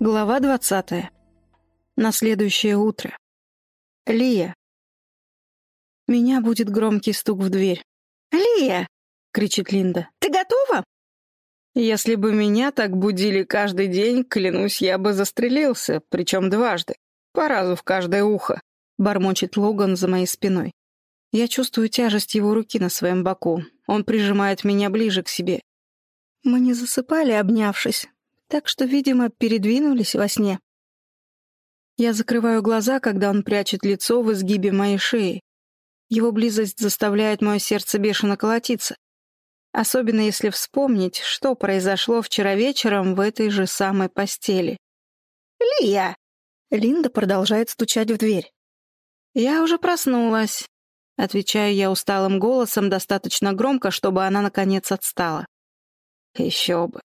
Глава двадцатая. На следующее утро. Лия. Меня будет громкий стук в дверь. «Лия!» — кричит Линда. «Ты готова?» Если бы меня так будили каждый день, клянусь, я бы застрелился, причем дважды, по разу в каждое ухо, — бормочет Логан за моей спиной. Я чувствую тяжесть его руки на своем боку. Он прижимает меня ближе к себе. Мы не засыпали, обнявшись, так что, видимо, передвинулись во сне. Я закрываю глаза, когда он прячет лицо в изгибе моей шеи. Его близость заставляет мое сердце бешено колотиться. Особенно если вспомнить, что произошло вчера вечером в этой же самой постели. «Лия!» Линда продолжает стучать в дверь. «Я уже проснулась», — отвечаю я усталым голосом достаточно громко, чтобы она, наконец, отстала. «Еще бы. —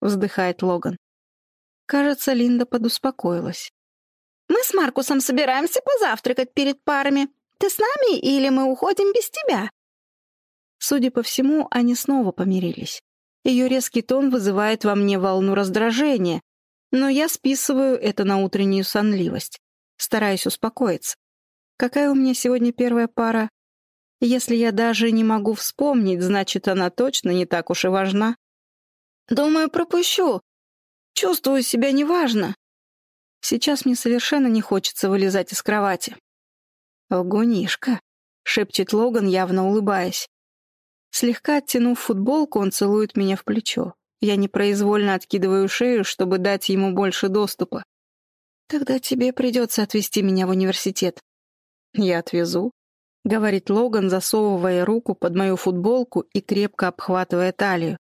вздыхает Логан. Кажется, Линда подуспокоилась. «Мы с Маркусом собираемся позавтракать перед парами. Ты с нами или мы уходим без тебя?» Судя по всему, они снова помирились. Ее резкий тон вызывает во мне волну раздражения, но я списываю это на утреннюю сонливость. Стараюсь успокоиться. Какая у меня сегодня первая пара? Если я даже не могу вспомнить, значит, она точно не так уж и важна. Думаю, пропущу. Чувствую себя неважно. Сейчас мне совершенно не хочется вылезать из кровати. «Лгунишка», — шепчет Логан, явно улыбаясь. Слегка оттянув футболку, он целует меня в плечо. Я непроизвольно откидываю шею, чтобы дать ему больше доступа. «Тогда тебе придется отвезти меня в университет». «Я отвезу», — говорит Логан, засовывая руку под мою футболку и крепко обхватывая талию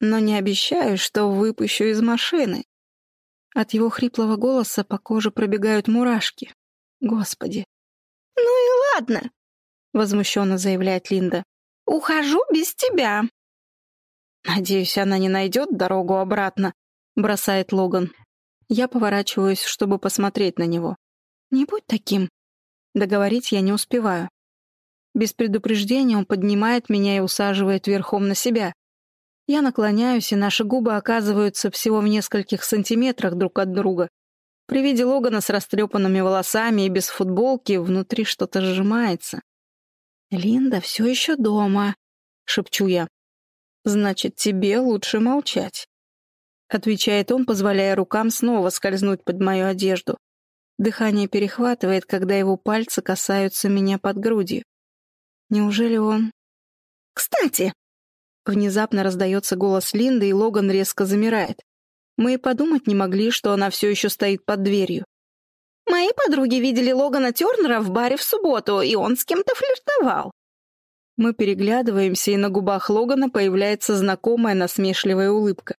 но не обещаю, что выпущу из машины. От его хриплого голоса по коже пробегают мурашки. Господи. «Ну и ладно», — возмущенно заявляет Линда. «Ухожу без тебя». «Надеюсь, она не найдет дорогу обратно», — бросает Логан. Я поворачиваюсь, чтобы посмотреть на него. «Не будь таким». Договорить я не успеваю. Без предупреждения он поднимает меня и усаживает верхом на себя. Я наклоняюсь, и наши губы оказываются всего в нескольких сантиметрах друг от друга. При виде Логана с растрепанными волосами и без футболки внутри что-то сжимается. «Линда все еще дома», — шепчу я. «Значит, тебе лучше молчать», — отвечает он, позволяя рукам снова скользнуть под мою одежду. Дыхание перехватывает, когда его пальцы касаются меня под грудью. Неужели он... «Кстати», Внезапно раздается голос Линды, и Логан резко замирает. Мы и подумать не могли, что она все еще стоит под дверью. «Мои подруги видели Логана Тернера в баре в субботу, и он с кем-то флиртовал». Мы переглядываемся, и на губах Логана появляется знакомая насмешливая улыбка.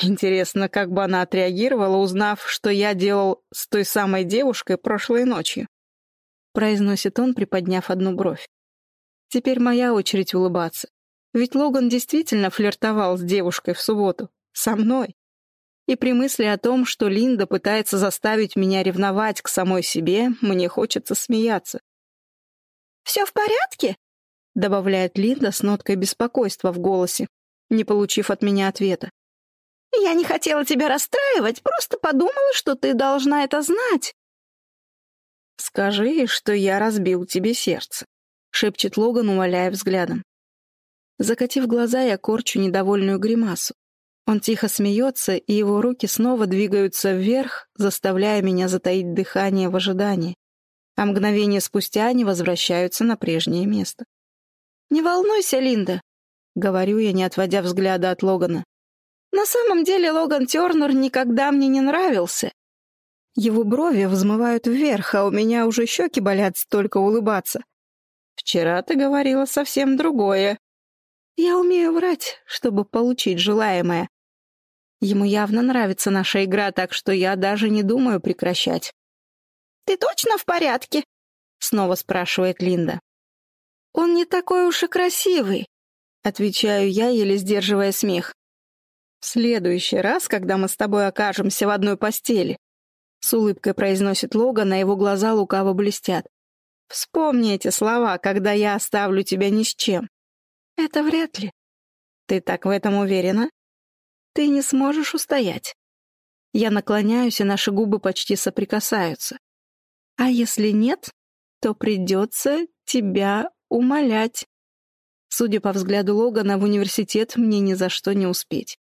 Интересно, как бы она отреагировала, узнав, что я делал с той самой девушкой прошлой ночью. Произносит он, приподняв одну бровь. Теперь моя очередь улыбаться. Ведь Логан действительно флиртовал с девушкой в субботу. Со мной. И при мысли о том, что Линда пытается заставить меня ревновать к самой себе, мне хочется смеяться. «Все в порядке?» — добавляет Линда с ноткой беспокойства в голосе, не получив от меня ответа. «Я не хотела тебя расстраивать, просто подумала, что ты должна это знать». «Скажи, что я разбил тебе сердце», — шепчет Логан, умоляя взглядом. Закатив глаза, я корчу недовольную гримасу. Он тихо смеется, и его руки снова двигаются вверх, заставляя меня затаить дыхание в ожидании. А мгновение спустя они возвращаются на прежнее место. «Не волнуйся, Линда», — говорю я, не отводя взгляда от Логана. «На самом деле Логан Тернер никогда мне не нравился. Его брови взмывают вверх, а у меня уже щеки болят столько улыбаться. Вчера ты говорила совсем другое», я умею врать, чтобы получить желаемое. Ему явно нравится наша игра, так что я даже не думаю прекращать. «Ты точно в порядке?» — снова спрашивает Линда. «Он не такой уж и красивый», — отвечаю я, еле сдерживая смех. «В следующий раз, когда мы с тобой окажемся в одной постели», — с улыбкой произносит Логан, а его глаза лукаво блестят. «Вспомни эти слова, когда я оставлю тебя ни с чем. Это вряд ли. Ты так в этом уверена? Ты не сможешь устоять. Я наклоняюсь, и наши губы почти соприкасаются. А если нет, то придется тебя умолять. Судя по взгляду Логана, в университет мне ни за что не успеть.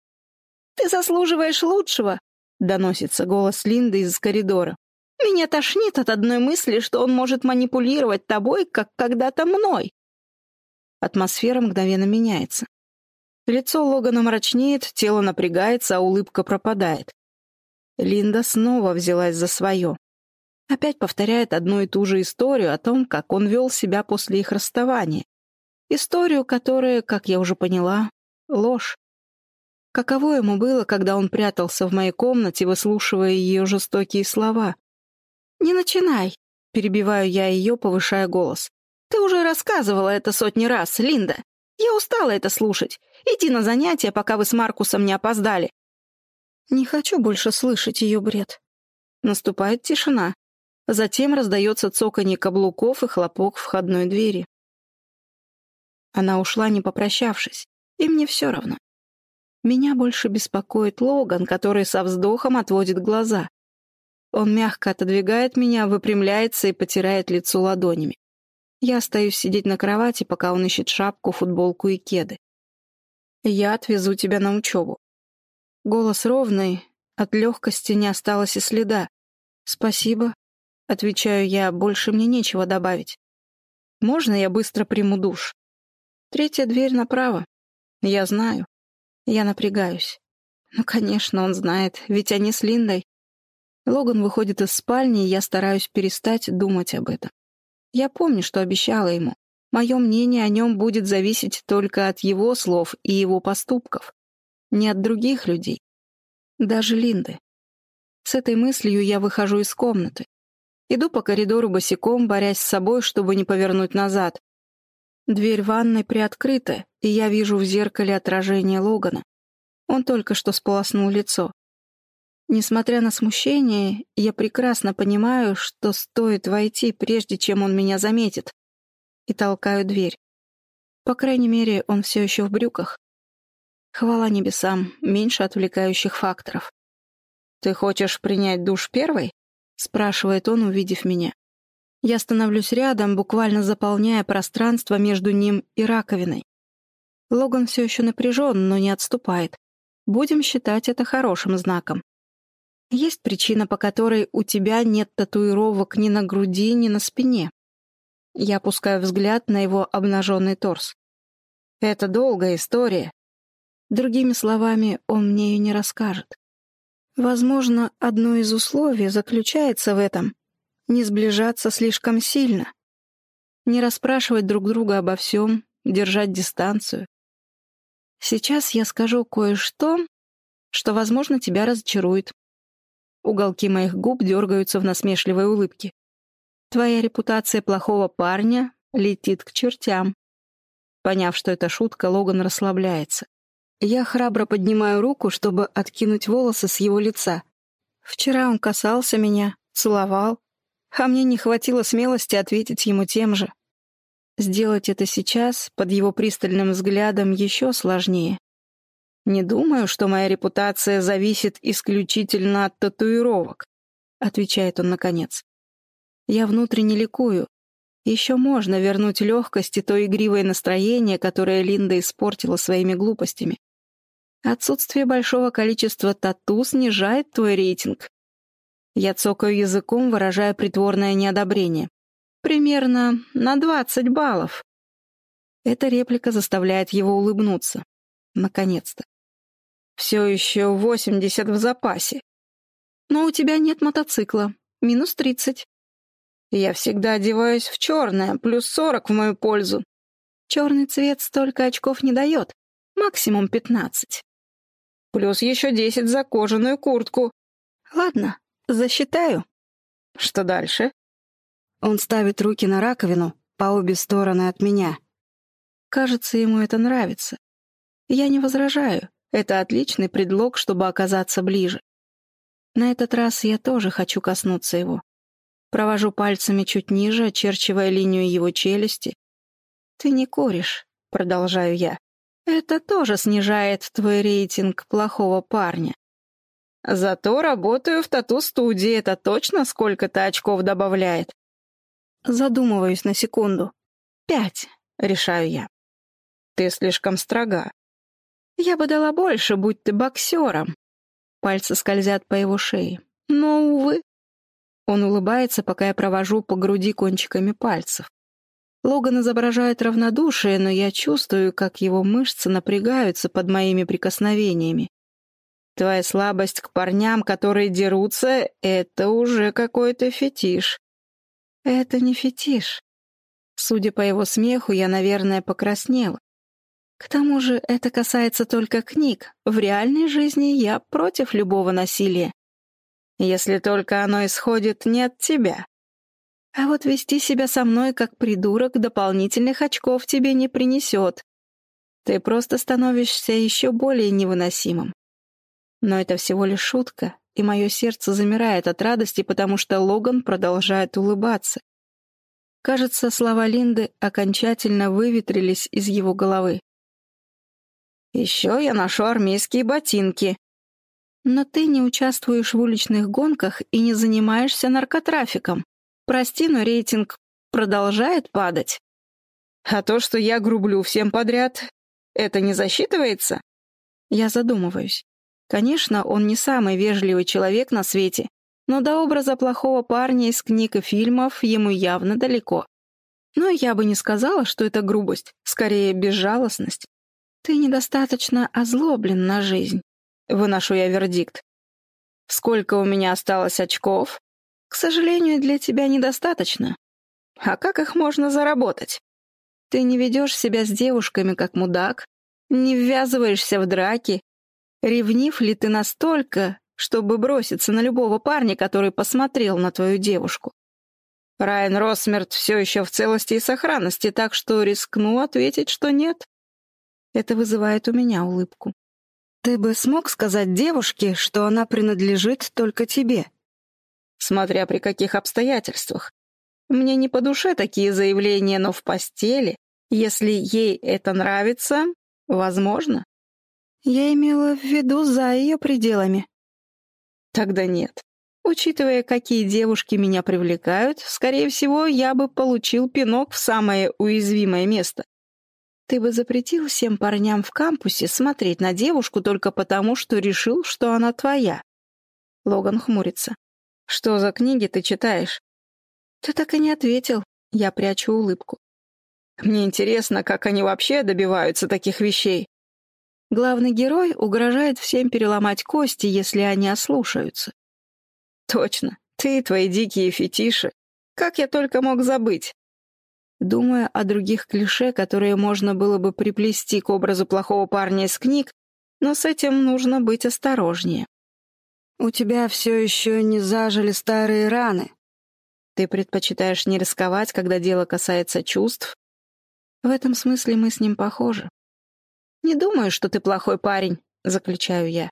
«Ты заслуживаешь лучшего!» — доносится голос Линды из коридора. «Меня тошнит от одной мысли, что он может манипулировать тобой, как когда-то мной!» Атмосфера мгновенно меняется. Лицо Логана мрачнеет, тело напрягается, а улыбка пропадает. Линда снова взялась за свое. Опять повторяет одну и ту же историю о том, как он вел себя после их расставания. Историю, которая, как я уже поняла, ложь. Каково ему было, когда он прятался в моей комнате, выслушивая ее жестокие слова? «Не начинай», — перебиваю я ее, повышая голос. «Ты уже рассказывала это сотни раз, Линда. Я устала это слушать. Иди на занятия, пока вы с Маркусом не опоздали». Не хочу больше слышать ее бред. Наступает тишина. Затем раздается цоканье каблуков и хлопок входной двери. Она ушла, не попрощавшись, и мне все равно. Меня больше беспокоит Логан, который со вздохом отводит глаза. Он мягко отодвигает меня, выпрямляется и потирает лицо ладонями. Я остаюсь сидеть на кровати, пока он ищет шапку, футболку и кеды. Я отвезу тебя на учебу. Голос ровный, от легкости не осталось и следа. Спасибо, Отвечаю я, больше мне нечего добавить. Можно я быстро приму душ? Третья дверь направо. Я знаю. Я напрягаюсь. Ну, конечно, он знает, ведь они с Линдой. Логан выходит из спальни, и я стараюсь перестать думать об этом. Я помню, что обещала ему. Мое мнение о нем будет зависеть только от его слов и его поступков, не от других людей, даже Линды. С этой мыслью я выхожу из комнаты. Иду по коридору босиком, борясь с собой, чтобы не повернуть назад. Дверь ванной приоткрыта, и я вижу в зеркале отражение Логана. Он только что сполоснул лицо. Несмотря на смущение, я прекрасно понимаю, что стоит войти, прежде чем он меня заметит, и толкаю дверь. По крайней мере, он все еще в брюках. Хвала небесам, меньше отвлекающих факторов. «Ты хочешь принять душ первой?» — спрашивает он, увидев меня. Я становлюсь рядом, буквально заполняя пространство между ним и раковиной. Логан все еще напряжен, но не отступает. Будем считать это хорошим знаком. Есть причина, по которой у тебя нет татуировок ни на груди, ни на спине. Я опускаю взгляд на его обнаженный торс. Это долгая история. Другими словами, он мне ее не расскажет. Возможно, одно из условий заключается в этом — не сближаться слишком сильно, не расспрашивать друг друга обо всем, держать дистанцию. Сейчас я скажу кое-что, что, возможно, тебя разочарует. Уголки моих губ дергаются в насмешливой улыбке. Твоя репутация плохого парня летит к чертям. Поняв, что это шутка, Логан расслабляется. Я храбро поднимаю руку, чтобы откинуть волосы с его лица. Вчера он касался меня, целовал, а мне не хватило смелости ответить ему тем же. Сделать это сейчас, под его пристальным взглядом, еще сложнее. «Не думаю, что моя репутация зависит исключительно от татуировок», — отвечает он наконец. «Я внутренне ликую. Еще можно вернуть легкость и то игривое настроение, которое Линда испортила своими глупостями. Отсутствие большого количества тату снижает твой рейтинг. Я цокаю языком, выражая притворное неодобрение. Примерно на 20 баллов. Эта реплика заставляет его улыбнуться. Наконец-то. Все еще 80 в запасе. Но у тебя нет мотоцикла. Минус 30. Я всегда одеваюсь в черное, плюс 40 в мою пользу. Черный цвет столько очков не дает. Максимум 15. Плюс еще десять за кожаную куртку. Ладно, засчитаю. Что дальше? Он ставит руки на раковину по обе стороны от меня. Кажется, ему это нравится. Я не возражаю. Это отличный предлог, чтобы оказаться ближе. На этот раз я тоже хочу коснуться его. Провожу пальцами чуть ниже, очерчивая линию его челюсти. «Ты не куришь», — продолжаю я. Это тоже снижает твой рейтинг плохого парня. Зато работаю в тату-студии, это точно сколько-то очков добавляет. Задумываюсь на секунду. Пять, решаю я. Ты слишком строга. Я бы дала больше, будь ты боксером. Пальцы скользят по его шее. Но, увы. Он улыбается, пока я провожу по груди кончиками пальцев. Логан изображает равнодушие, но я чувствую, как его мышцы напрягаются под моими прикосновениями. Твоя слабость к парням, которые дерутся, это уже какой-то фетиш. Это не фетиш. Судя по его смеху, я, наверное, покраснела. К тому же это касается только книг. В реальной жизни я против любого насилия. Если только оно исходит не от тебя. А вот вести себя со мной как придурок дополнительных очков тебе не принесет. Ты просто становишься еще более невыносимым. Но это всего лишь шутка, и мое сердце замирает от радости, потому что Логан продолжает улыбаться. Кажется, слова Линды окончательно выветрились из его головы. «Еще я ношу армейские ботинки». «Но ты не участвуешь в уличных гонках и не занимаешься наркотрафиком. Прости, но рейтинг продолжает падать». «А то, что я грублю всем подряд, это не засчитывается?» Я задумываюсь. Конечно, он не самый вежливый человек на свете, но до образа плохого парня из книг и фильмов ему явно далеко. Но я бы не сказала, что это грубость, скорее безжалостность. Ты недостаточно озлоблен на жизнь. Выношу я вердикт. Сколько у меня осталось очков? К сожалению, для тебя недостаточно. А как их можно заработать? Ты не ведешь себя с девушками как мудак, не ввязываешься в драки, Ревнив ли ты настолько, чтобы броситься на любого парня, который посмотрел на твою девушку? Райан Росмерт все еще в целости и сохранности, так что рискну ответить, что нет. Это вызывает у меня улыбку. Ты бы смог сказать девушке, что она принадлежит только тебе? Смотря при каких обстоятельствах. Мне не по душе такие заявления, но в постели, если ей это нравится, возможно. Я имела в виду за ее пределами. Тогда нет. Учитывая, какие девушки меня привлекают, скорее всего, я бы получил пинок в самое уязвимое место. Ты бы запретил всем парням в кампусе смотреть на девушку только потому, что решил, что она твоя. Логан хмурится. Что за книги ты читаешь? Ты так и не ответил. Я прячу улыбку. Мне интересно, как они вообще добиваются таких вещей. Главный герой угрожает всем переломать кости, если они ослушаются. Точно, ты и твои дикие фетиши. Как я только мог забыть? Думая о других клише, которые можно было бы приплести к образу плохого парня из книг, но с этим нужно быть осторожнее. У тебя все еще не зажили старые раны. Ты предпочитаешь не рисковать, когда дело касается чувств. В этом смысле мы с ним похожи. «Не думаю, что ты плохой парень», — заключаю я.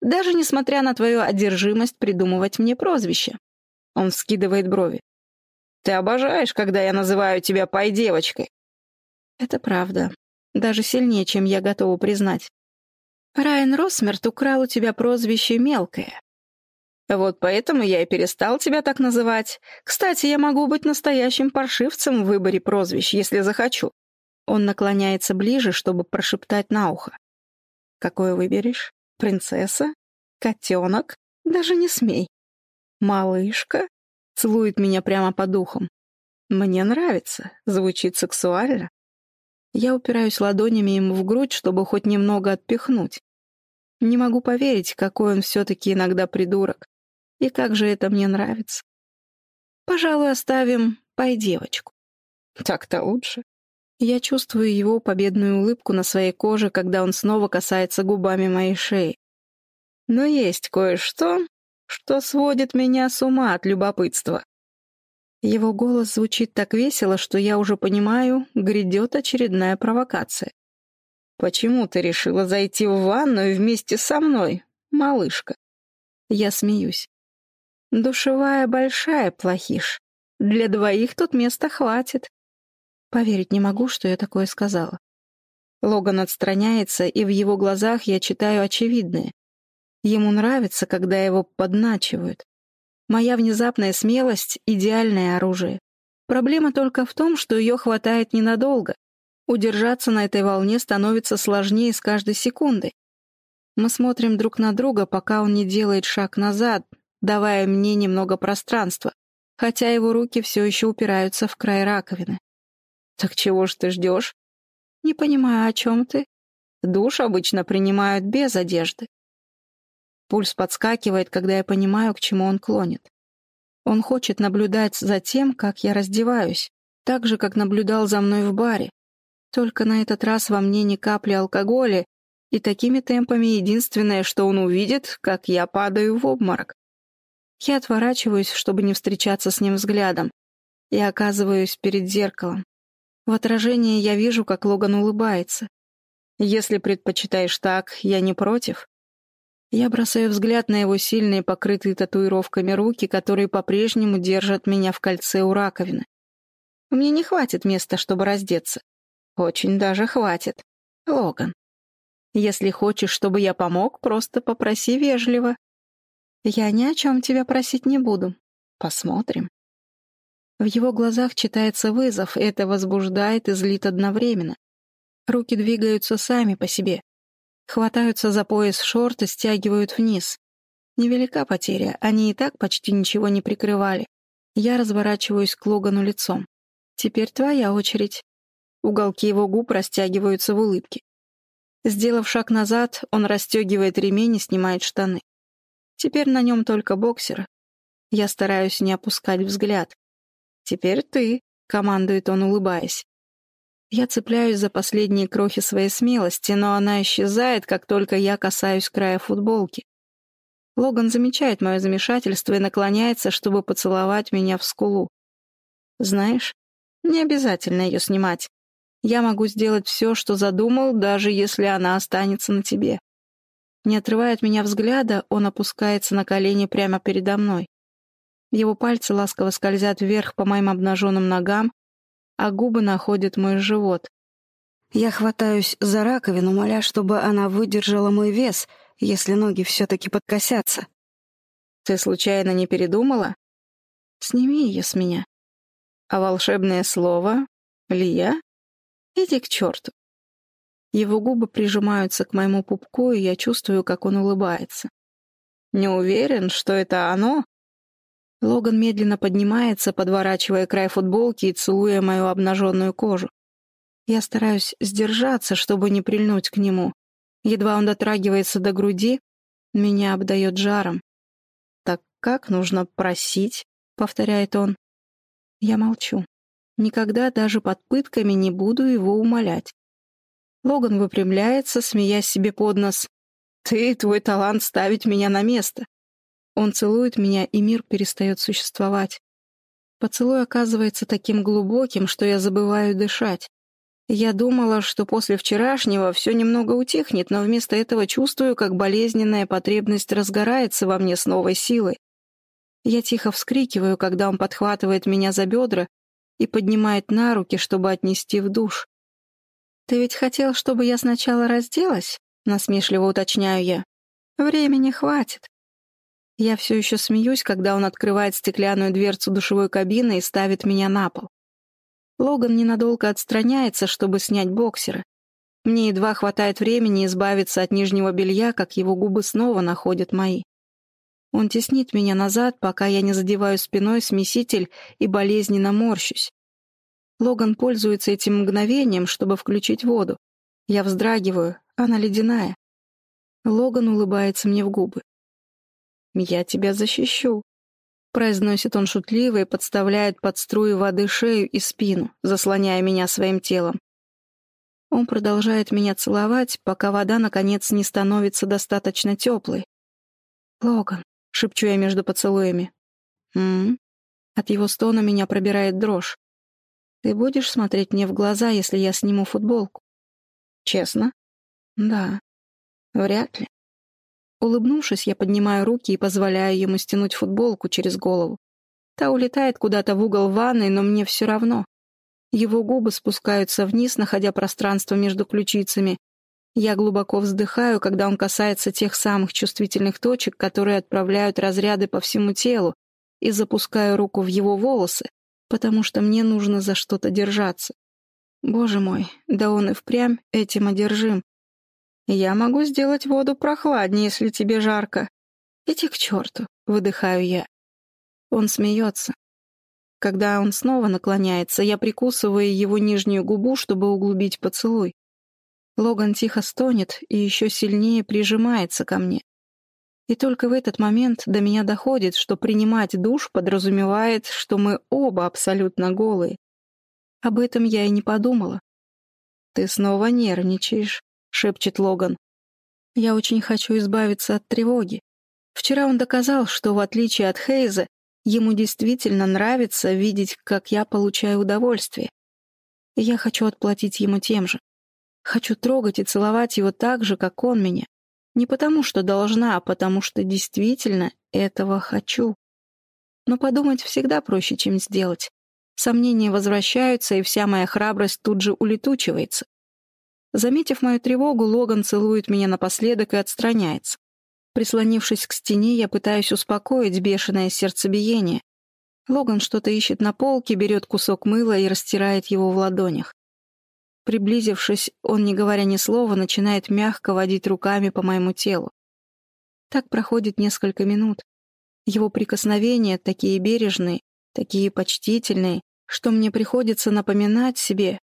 «Даже несмотря на твою одержимость придумывать мне прозвище». Он вскидывает брови. «Ты обожаешь, когда я называю тебя пай-девочкой». Это правда. Даже сильнее, чем я готова признать. Райан Росмерт украл у тебя прозвище «Мелкое». Вот поэтому я и перестал тебя так называть. Кстати, я могу быть настоящим паршивцем в выборе прозвищ, если захочу. Он наклоняется ближе, чтобы прошептать на ухо. «Какое выберешь? Принцесса? Котенок? Даже не смей. Малышка?» Целует меня прямо по духам. «Мне нравится. Звучит сексуально». Я упираюсь ладонями ему в грудь, чтобы хоть немного отпихнуть. Не могу поверить, какой он все-таки иногда придурок. И как же это мне нравится. Пожалуй, оставим «пой девочку». Так-то лучше. Я чувствую его победную улыбку на своей коже, когда он снова касается губами моей шеи. Но есть кое-что, что сводит меня с ума от любопытства. Его голос звучит так весело, что я уже понимаю, грядет очередная провокация. «Почему ты решила зайти в ванную вместе со мной, малышка?» Я смеюсь. «Душевая большая, плохиш. Для двоих тут места хватит. Поверить не могу, что я такое сказала. Логан отстраняется, и в его глазах я читаю очевидное. Ему нравится, когда его подначивают. Моя внезапная смелость — идеальное оружие. Проблема только в том, что ее хватает ненадолго. Удержаться на этой волне становится сложнее с каждой секундой. Мы смотрим друг на друга, пока он не делает шаг назад, давая мне немного пространства, хотя его руки все еще упираются в край раковины. «Так чего ж ты ждешь?» «Не понимаю, о чем ты?» «Душ обычно принимают без одежды». Пульс подскакивает, когда я понимаю, к чему он клонит. Он хочет наблюдать за тем, как я раздеваюсь, так же, как наблюдал за мной в баре. Только на этот раз во мне ни капли алкоголя, и такими темпами единственное, что он увидит, как я падаю в обморок. Я отворачиваюсь, чтобы не встречаться с ним взглядом, и оказываюсь перед зеркалом. В отражении я вижу, как Логан улыбается. Если предпочитаешь так, я не против. Я бросаю взгляд на его сильные, покрытые татуировками руки, которые по-прежнему держат меня в кольце у раковины. Мне не хватит места, чтобы раздеться. Очень даже хватит. Логан. Если хочешь, чтобы я помог, просто попроси вежливо. Я ни о чем тебя просить не буду. Посмотрим. В его глазах читается вызов, это возбуждает и злит одновременно. Руки двигаются сами по себе. Хватаются за пояс шорты, стягивают вниз. Невелика потеря, они и так почти ничего не прикрывали. Я разворачиваюсь к Логану лицом. Теперь твоя очередь. Уголки его губ растягиваются в улыбке. Сделав шаг назад, он расстегивает ремень и снимает штаны. Теперь на нем только боксер. Я стараюсь не опускать взгляд. «Теперь ты», — командует он, улыбаясь. Я цепляюсь за последние крохи своей смелости, но она исчезает, как только я касаюсь края футболки. Логан замечает мое замешательство и наклоняется, чтобы поцеловать меня в скулу. Знаешь, не обязательно ее снимать. Я могу сделать все, что задумал, даже если она останется на тебе. Не отрывая от меня взгляда, он опускается на колени прямо передо мной. Его пальцы ласково скользят вверх по моим обнаженным ногам, а губы находят мой живот. Я хватаюсь за раковину, моля, чтобы она выдержала мой вес, если ноги все-таки подкосятся. «Ты случайно не передумала?» «Сними ее с меня». «А волшебное слово? Лия? Иди к черту. Его губы прижимаются к моему пупку, и я чувствую, как он улыбается. «Не уверен, что это оно?» Логан медленно поднимается, подворачивая край футболки и целуя мою обнаженную кожу. Я стараюсь сдержаться, чтобы не прильнуть к нему. Едва он дотрагивается до груди, меня обдает жаром. «Так как нужно просить?» — повторяет он. Я молчу. Никогда даже под пытками не буду его умолять. Логан выпрямляется, смеясь себе под нос. «Ты, твой талант ставить меня на место». Он целует меня, и мир перестает существовать. Поцелуй оказывается таким глубоким, что я забываю дышать. Я думала, что после вчерашнего все немного утихнет, но вместо этого чувствую, как болезненная потребность разгорается во мне с новой силой. Я тихо вскрикиваю, когда он подхватывает меня за бедра и поднимает на руки, чтобы отнести в душ. «Ты ведь хотел, чтобы я сначала разделась?» — насмешливо уточняю я. «Времени хватит». Я все еще смеюсь, когда он открывает стеклянную дверцу душевой кабины и ставит меня на пол. Логан ненадолго отстраняется, чтобы снять боксеры. Мне едва хватает времени избавиться от нижнего белья, как его губы снова находят мои. Он теснит меня назад, пока я не задеваю спиной смеситель и болезненно морщусь. Логан пользуется этим мгновением, чтобы включить воду. Я вздрагиваю, она ледяная. Логан улыбается мне в губы. «Я тебя защищу», — произносит он шутливо и подставляет под струи воды шею и спину, заслоняя меня своим телом. Он продолжает меня целовать, пока вода, наконец, не становится достаточно теплой. «Логан», — шепчу я между поцелуями. «М-м-м». От его стона меня пробирает дрожь. Ты будешь смотреть мне в глаза, если я сниму футболку? Честно? Да. Вряд ли. Улыбнувшись, я поднимаю руки и позволяю ему стянуть футболку через голову. Та улетает куда-то в угол ванной, но мне все равно. Его губы спускаются вниз, находя пространство между ключицами, Я глубоко вздыхаю, когда он касается тех самых чувствительных точек, которые отправляют разряды по всему телу, и запускаю руку в его волосы, потому что мне нужно за что-то держаться. Боже мой, да он и впрямь этим одержим. Я могу сделать воду прохладнее, если тебе жарко. Иди к черту, выдыхаю я. Он смеется. Когда он снова наклоняется, я прикусываю его нижнюю губу, чтобы углубить поцелуй. Логан тихо стонет и еще сильнее прижимается ко мне. И только в этот момент до меня доходит, что принимать душ подразумевает, что мы оба абсолютно голые. Об этом я и не подумала. «Ты снова нервничаешь», — шепчет Логан. «Я очень хочу избавиться от тревоги. Вчера он доказал, что, в отличие от Хейза, ему действительно нравится видеть, как я получаю удовольствие. Я хочу отплатить ему тем же. Хочу трогать и целовать его так же, как он меня. Не потому, что должна, а потому, что действительно этого хочу. Но подумать всегда проще, чем сделать. Сомнения возвращаются, и вся моя храбрость тут же улетучивается. Заметив мою тревогу, Логан целует меня напоследок и отстраняется. Прислонившись к стене, я пытаюсь успокоить бешеное сердцебиение. Логан что-то ищет на полке, берет кусок мыла и растирает его в ладонях. Приблизившись, он, не говоря ни слова, начинает мягко водить руками по моему телу. Так проходит несколько минут. Его прикосновения такие бережные, такие почтительные, что мне приходится напоминать себе,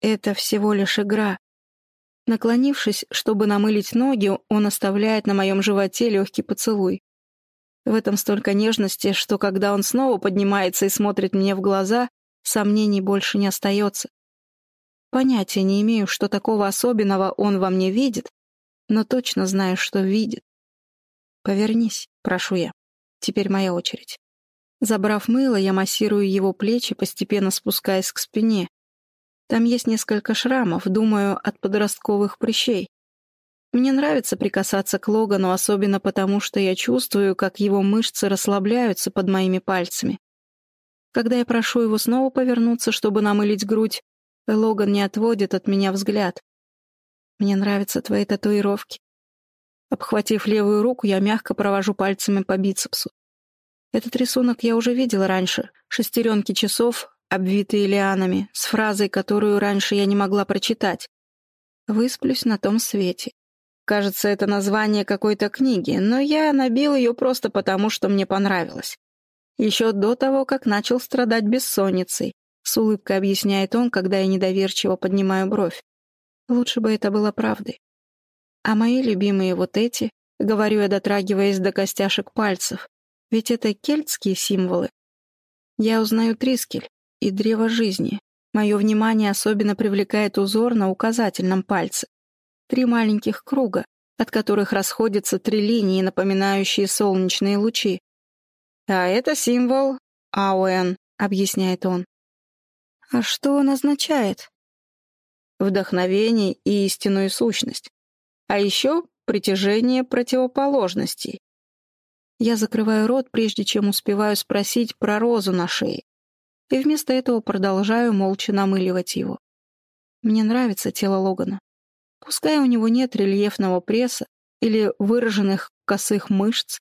это всего лишь игра. Наклонившись, чтобы намылить ноги, он оставляет на моем животе легкий поцелуй. В этом столько нежности, что когда он снова поднимается и смотрит мне в глаза, сомнений больше не остается. Понятия не имею, что такого особенного он во мне видит, но точно знаю, что видит. «Повернись», — прошу я. Теперь моя очередь. Забрав мыло, я массирую его плечи, постепенно спускаясь к спине. Там есть несколько шрамов, думаю, от подростковых прыщей. Мне нравится прикасаться к Логану, особенно потому, что я чувствую, как его мышцы расслабляются под моими пальцами. Когда я прошу его снова повернуться, чтобы намылить грудь, Логан не отводит от меня взгляд. Мне нравятся твои татуировки. Обхватив левую руку, я мягко провожу пальцами по бицепсу. Этот рисунок я уже видела раньше. Шестеренки часов, обвитые лианами, с фразой, которую раньше я не могла прочитать. «Высплюсь на том свете». Кажется, это название какой-то книги, но я набил ее просто потому, что мне понравилось. Еще до того, как начал страдать бессонницей. С улыбкой объясняет он, когда я недоверчиво поднимаю бровь. Лучше бы это было правдой. А мои любимые вот эти, говорю я, дотрагиваясь до костяшек пальцев, ведь это кельтские символы. Я узнаю Трискель и древо жизни. Мое внимание особенно привлекает узор на указательном пальце. Три маленьких круга, от которых расходятся три линии, напоминающие солнечные лучи. «А это символ Ауэн», — объясняет он. А что он означает? Вдохновение и истинную сущность. А еще притяжение противоположностей. Я закрываю рот, прежде чем успеваю спросить про розу на шее. И вместо этого продолжаю молча намыливать его. Мне нравится тело Логана. Пускай у него нет рельефного пресса или выраженных косых мышц,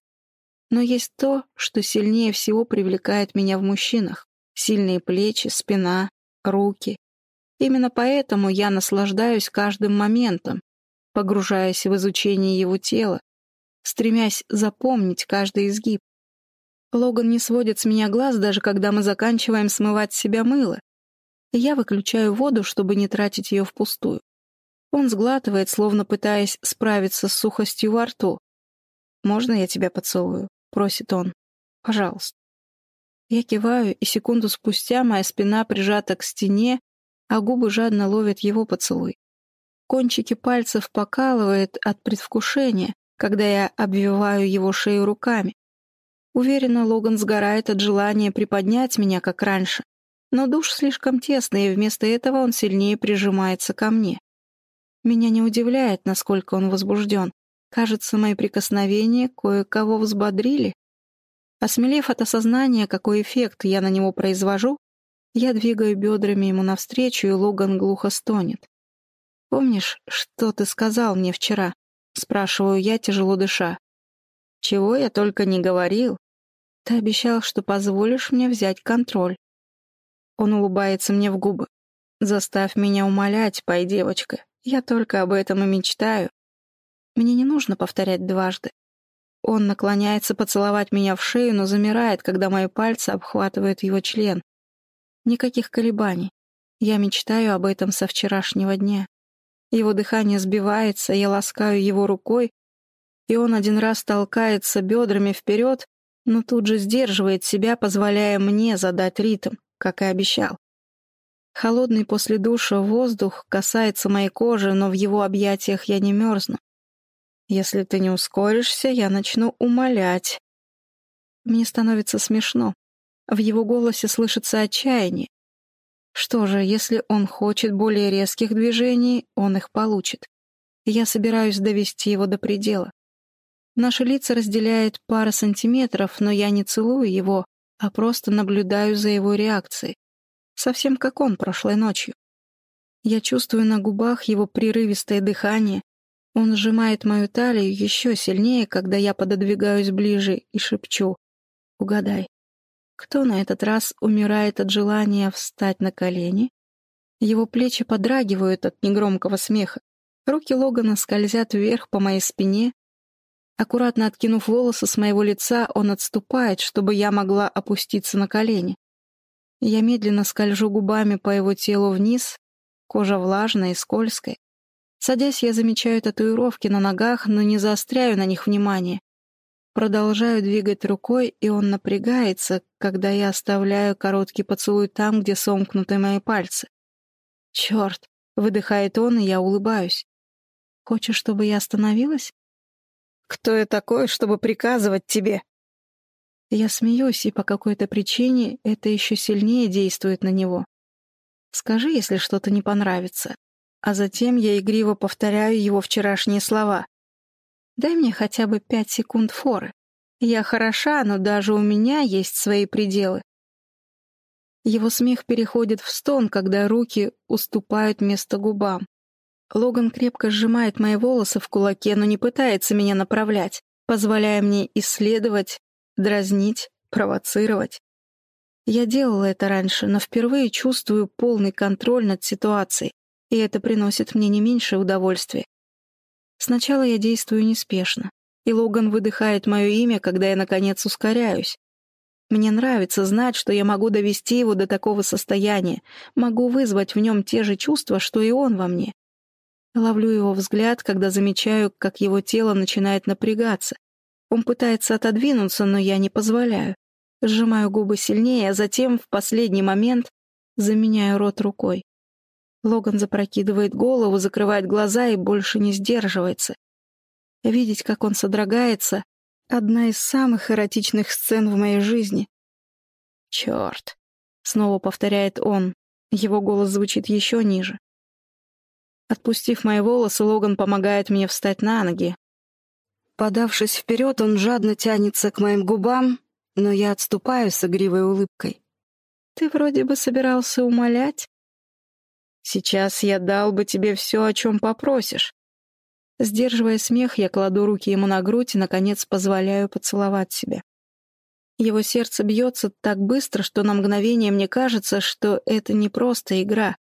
но есть то, что сильнее всего привлекает меня в мужчинах. Сильные плечи, спина, руки. Именно поэтому я наслаждаюсь каждым моментом, погружаясь в изучение его тела, стремясь запомнить каждый изгиб. Логан не сводит с меня глаз, даже когда мы заканчиваем смывать с себя мыло. я выключаю воду, чтобы не тратить ее впустую. Он сглатывает, словно пытаясь справиться с сухостью во рту. «Можно я тебя поцелую?» — просит он. «Пожалуйста». Я киваю, и секунду спустя моя спина прижата к стене, а губы жадно ловят его поцелуй. Кончики пальцев покалывает от предвкушения, когда я обвиваю его шею руками. Уверена, Логан сгорает от желания приподнять меня, как раньше. Но душ слишком тесный, и вместо этого он сильнее прижимается ко мне. Меня не удивляет, насколько он возбужден. Кажется, мои прикосновения кое-кого взбодрили. Осмелев от осознания, какой эффект я на него произвожу, я двигаю бедрами ему навстречу, и Логан глухо стонет. «Помнишь, что ты сказал мне вчера?» — спрашиваю я, тяжело дыша. «Чего я только не говорил. Ты обещал, что позволишь мне взять контроль». Он улыбается мне в губы. «Заставь меня умолять, пой, девочка. Я только об этом и мечтаю. Мне не нужно повторять дважды. Он наклоняется поцеловать меня в шею, но замирает, когда мои пальцы обхватывают его член. Никаких колебаний. Я мечтаю об этом со вчерашнего дня. Его дыхание сбивается, я ласкаю его рукой, и он один раз толкается бедрами вперед, но тут же сдерживает себя, позволяя мне задать ритм, как и обещал. Холодный после душа воздух касается моей кожи, но в его объятиях я не мерзну. Если ты не ускоришься, я начну умолять. Мне становится смешно. В его голосе слышится отчаяние. Что же, если он хочет более резких движений, он их получит. Я собираюсь довести его до предела. Наши лица разделяет пара сантиметров, но я не целую его, а просто наблюдаю за его реакцией совсем как он прошлой ночью. Я чувствую на губах его прерывистое дыхание. Он сжимает мою талию еще сильнее, когда я пододвигаюсь ближе и шепчу. «Угадай, кто на этот раз умирает от желания встать на колени?» Его плечи подрагивают от негромкого смеха. Руки Логана скользят вверх по моей спине. Аккуратно откинув волосы с моего лица, он отступает, чтобы я могла опуститься на колени. Я медленно скольжу губами по его телу вниз, кожа влажная и скользкая. Садясь, я замечаю татуировки на ногах, но не заостряю на них внимание. Продолжаю двигать рукой, и он напрягается, когда я оставляю короткий поцелуй там, где сомкнуты мои пальцы. «Черт!» — выдыхает он, и я улыбаюсь. «Хочешь, чтобы я остановилась?» «Кто я такой, чтобы приказывать тебе?» Я смеюсь, и по какой-то причине это еще сильнее действует на него. Скажи, если что-то не понравится. А затем я игриво повторяю его вчерашние слова. Дай мне хотя бы пять секунд форы. Я хороша, но даже у меня есть свои пределы. Его смех переходит в стон, когда руки уступают место губам. Логан крепко сжимает мои волосы в кулаке, но не пытается меня направлять, позволяя мне исследовать дразнить, провоцировать. Я делала это раньше, но впервые чувствую полный контроль над ситуацией, и это приносит мне не меньшее удовольствие. Сначала я действую неспешно, и Логан выдыхает мое имя, когда я, наконец, ускоряюсь. Мне нравится знать, что я могу довести его до такого состояния, могу вызвать в нем те же чувства, что и он во мне. Ловлю его взгляд, когда замечаю, как его тело начинает напрягаться, он пытается отодвинуться, но я не позволяю. Сжимаю губы сильнее, а затем, в последний момент, заменяю рот рукой. Логан запрокидывает голову, закрывает глаза и больше не сдерживается. Видеть, как он содрогается — одна из самых эротичных сцен в моей жизни. «Черт!» — снова повторяет он. Его голос звучит еще ниже. Отпустив мои волосы, Логан помогает мне встать на ноги, Подавшись вперед, он жадно тянется к моим губам, но я отступаю с игривой улыбкой. «Ты вроде бы собирался умолять?» «Сейчас я дал бы тебе все, о чем попросишь». Сдерживая смех, я кладу руки ему на грудь и, наконец, позволяю поцеловать себя. Его сердце бьется так быстро, что на мгновение мне кажется, что это не просто игра.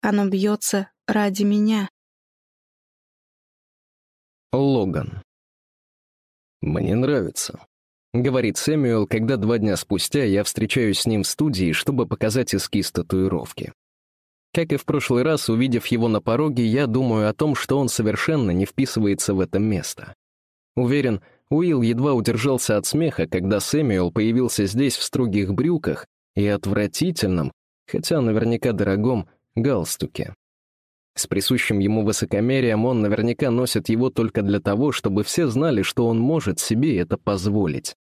Оно бьется ради меня. Логан «Мне нравится», — говорит Сэмюэл, когда два дня спустя я встречаюсь с ним в студии, чтобы показать эскиз татуировки. Как и в прошлый раз, увидев его на пороге, я думаю о том, что он совершенно не вписывается в это место. Уверен, Уилл едва удержался от смеха, когда Сэмюэл появился здесь в строгих брюках и отвратительном, хотя наверняка дорогом, галстуке. С присущим ему высокомерием он наверняка носит его только для того, чтобы все знали, что он может себе это позволить.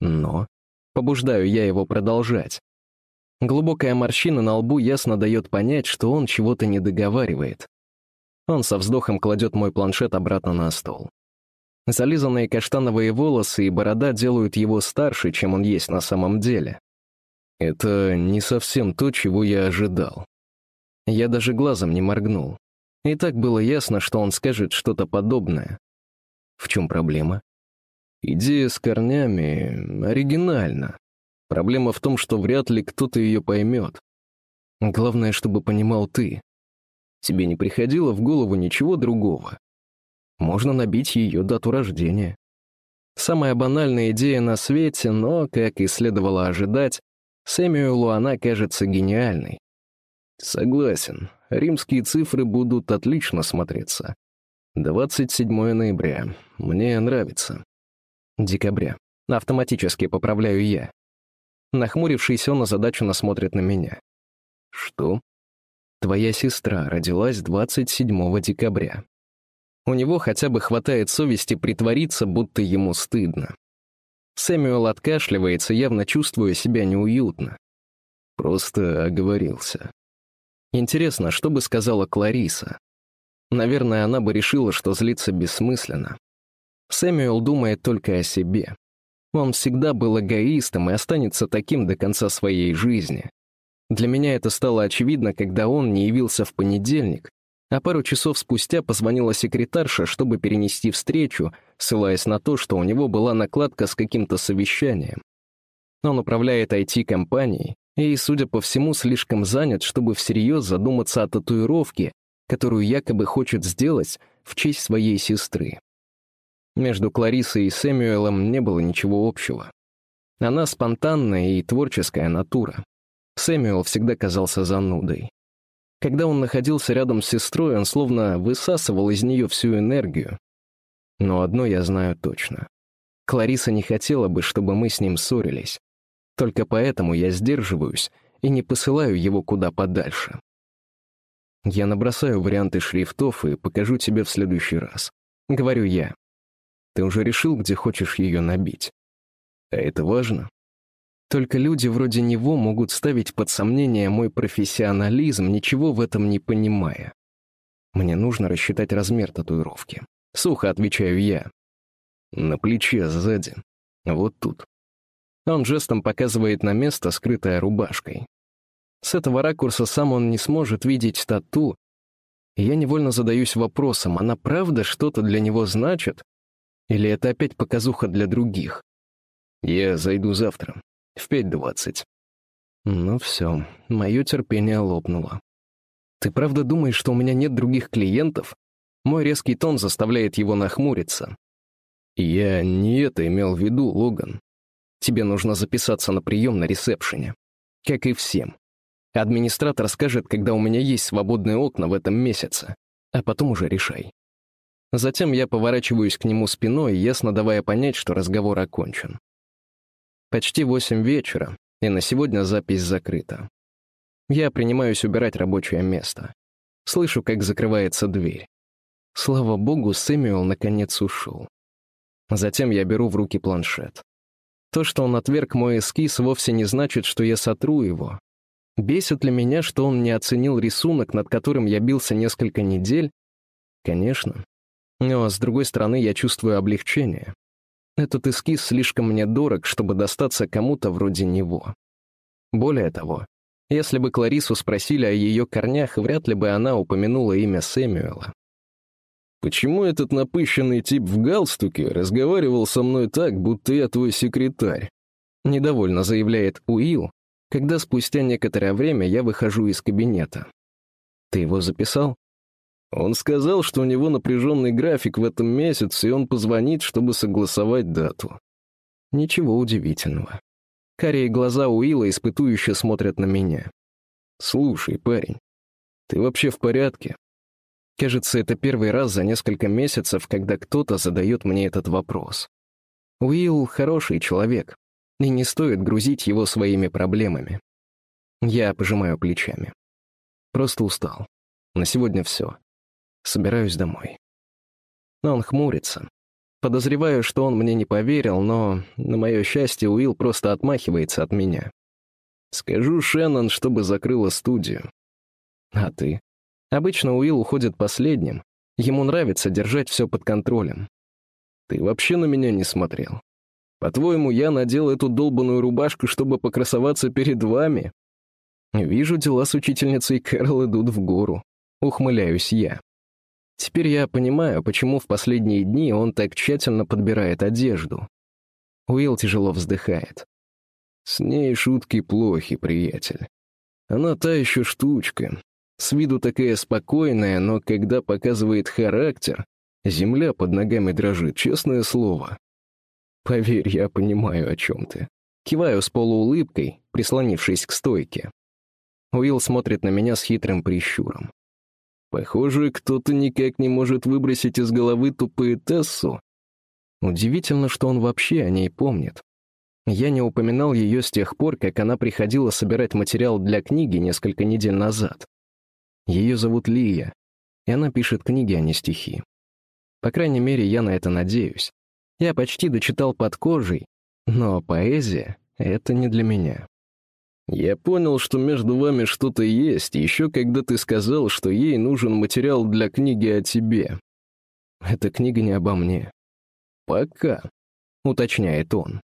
Но побуждаю я его продолжать. Глубокая морщина на лбу ясно дает понять, что он чего-то не договаривает. Он со вздохом кладет мой планшет обратно на стол. Зализанные каштановые волосы и борода делают его старше, чем он есть на самом деле. Это не совсем то, чего я ожидал. Я даже глазом не моргнул. И так было ясно, что он скажет что-то подобное. В чем проблема? Идея с корнями оригинальна. Проблема в том, что вряд ли кто-то ее поймет. Главное, чтобы понимал ты. Тебе не приходило в голову ничего другого. Можно набить ее дату рождения. Самая банальная идея на свете, но, как и следовало ожидать, Сэмюэлу она кажется гениальной. Согласен, римские цифры будут отлично смотреться. 27 ноября. Мне нравится. Декабря. Автоматически поправляю я. Нахмурившись, он озадаченно смотрит на меня. Что? Твоя сестра родилась 27 декабря. У него хотя бы хватает совести притвориться, будто ему стыдно. Сэмюэл откашливается, явно чувствуя себя неуютно. Просто оговорился. Интересно, что бы сказала Клариса? Наверное, она бы решила, что злиться бессмысленно. Сэмюэл думает только о себе. Он всегда был эгоистом и останется таким до конца своей жизни. Для меня это стало очевидно, когда он не явился в понедельник, а пару часов спустя позвонила секретарша, чтобы перенести встречу, ссылаясь на то, что у него была накладка с каким-то совещанием. Он управляет IT-компанией и, судя по всему, слишком занят, чтобы всерьез задуматься о татуировке, которую якобы хочет сделать в честь своей сестры. Между Кларисой и Сэмюэлом не было ничего общего. Она спонтанная и творческая натура. Сэмюэл всегда казался занудой. Когда он находился рядом с сестрой, он словно высасывал из нее всю энергию. Но одно я знаю точно. Клариса не хотела бы, чтобы мы с ним ссорились. Только поэтому я сдерживаюсь и не посылаю его куда подальше. Я набросаю варианты шрифтов и покажу тебе в следующий раз. Говорю я. Ты уже решил, где хочешь ее набить? А это важно. Только люди вроде него могут ставить под сомнение мой профессионализм, ничего в этом не понимая. Мне нужно рассчитать размер татуировки. Сухо отвечаю я. На плече сзади. Вот тут. Он жестом показывает на место, скрытое рубашкой. С этого ракурса сам он не сможет видеть тату, я невольно задаюсь вопросом, она правда что-то для него значит? Или это опять показуха для других? Я зайду завтра, в 5.20. Ну все, мое терпение лопнуло. Ты правда думаешь, что у меня нет других клиентов? Мой резкий тон заставляет его нахмуриться. Я не это имел в виду, Логан. Тебе нужно записаться на прием на ресепшене. Как и всем. Администратор скажет, когда у меня есть свободные окна в этом месяце, а потом уже решай. Затем я поворачиваюсь к нему спиной, ясно давая понять, что разговор окончен. Почти восемь вечера, и на сегодня запись закрыта. Я принимаюсь убирать рабочее место. Слышу, как закрывается дверь. Слава богу, Сэмюэл наконец ушел. Затем я беру в руки планшет. То, что он отверг мой эскиз, вовсе не значит, что я сотру его. Бесит ли меня, что он не оценил рисунок, над которым я бился несколько недель? Конечно, но, с другой стороны, я чувствую облегчение. Этот эскиз слишком мне дорог, чтобы достаться кому-то вроде него. Более того, если бы Кларису спросили о ее корнях, вряд ли бы она упомянула имя Сэмюэла. «Почему этот напыщенный тип в галстуке разговаривал со мной так, будто я твой секретарь?» Недовольно заявляет Уилл, когда спустя некоторое время я выхожу из кабинета. «Ты его записал?» Он сказал, что у него напряженный график в этом месяце, и он позвонит, чтобы согласовать дату. Ничего удивительного. Карие глаза Уилла испытующе смотрят на меня. «Слушай, парень, ты вообще в порядке?» Кажется, это первый раз за несколько месяцев, когда кто-то задает мне этот вопрос. Уилл — хороший человек, и не стоит грузить его своими проблемами. Я пожимаю плечами. Просто устал. На сегодня все. Собираюсь домой. Он хмурится. Подозреваю, что он мне не поверил, но, на мое счастье, Уилл просто отмахивается от меня. Скажу Шеннон, чтобы закрыла студию. А ты? Обычно Уилл уходит последним. Ему нравится держать все под контролем. Ты вообще на меня не смотрел? По-твоему, я надел эту долбанную рубашку, чтобы покрасоваться перед вами? Вижу, дела с учительницей Кэрол идут в гору. Ухмыляюсь я. Теперь я понимаю, почему в последние дни он так тщательно подбирает одежду. Уилл тяжело вздыхает. С ней шутки плохи, приятель. Она та еще штучка. С виду такая спокойная, но когда показывает характер, земля под ногами дрожит, честное слово. Поверь, я понимаю, о чем ты. Киваю с полуулыбкой, прислонившись к стойке. Уилл смотрит на меня с хитрым прищуром. Похоже, кто-то никак не может выбросить из головы ту поэтессу. Удивительно, что он вообще о ней помнит. Я не упоминал ее с тех пор, как она приходила собирать материал для книги несколько недель назад. Ее зовут Лия, и она пишет книги, а не стихи. По крайней мере, я на это надеюсь. Я почти дочитал под кожей, но поэзия — это не для меня. Я понял, что между вами что-то есть, еще когда ты сказал, что ей нужен материал для книги о тебе. Эта книга не обо мне. Пока, уточняет он.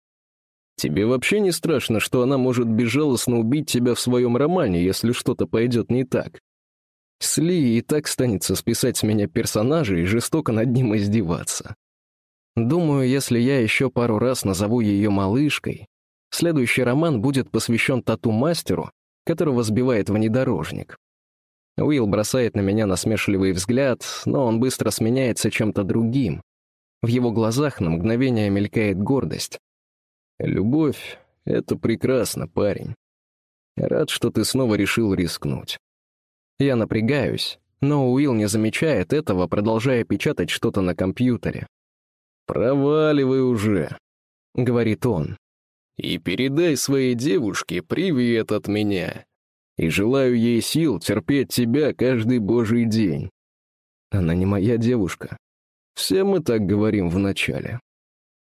Тебе вообще не страшно, что она может безжалостно убить тебя в своем романе, если что-то пойдет не так? Сли и так станется списать с меня персонажа и жестоко над ним издеваться. Думаю, если я еще пару раз назову ее малышкой, следующий роман будет посвящен тату-мастеру, которого сбивает внедорожник. Уилл бросает на меня насмешливый взгляд, но он быстро сменяется чем-то другим. В его глазах на мгновение мелькает гордость. «Любовь — это прекрасно, парень. Рад, что ты снова решил рискнуть». Я напрягаюсь, но Уилл не замечает этого, продолжая печатать что-то на компьютере. «Проваливай уже», — говорит он. «И передай своей девушке привет от меня. И желаю ей сил терпеть тебя каждый божий день. Она не моя девушка. Все мы так говорим вначале».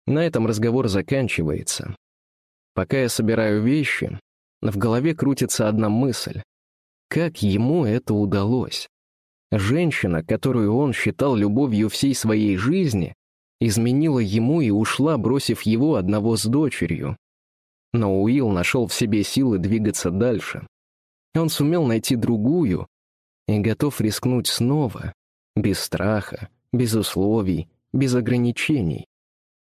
На этом разговор заканчивается. Пока я собираю вещи, в голове крутится одна мысль. Как ему это удалось? Женщина, которую он считал любовью всей своей жизни, изменила ему и ушла, бросив его одного с дочерью. Но Уилл нашел в себе силы двигаться дальше. Он сумел найти другую и готов рискнуть снова, без страха, без условий, без ограничений.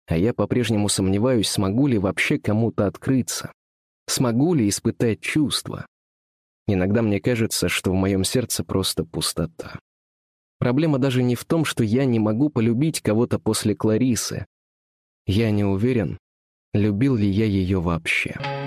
А я по-прежнему сомневаюсь, смогу ли вообще кому-то открыться. Смогу ли испытать чувства. Иногда мне кажется, что в моем сердце просто пустота. Проблема даже не в том, что я не могу полюбить кого-то после Кларисы. Я не уверен, любил ли я ее вообще.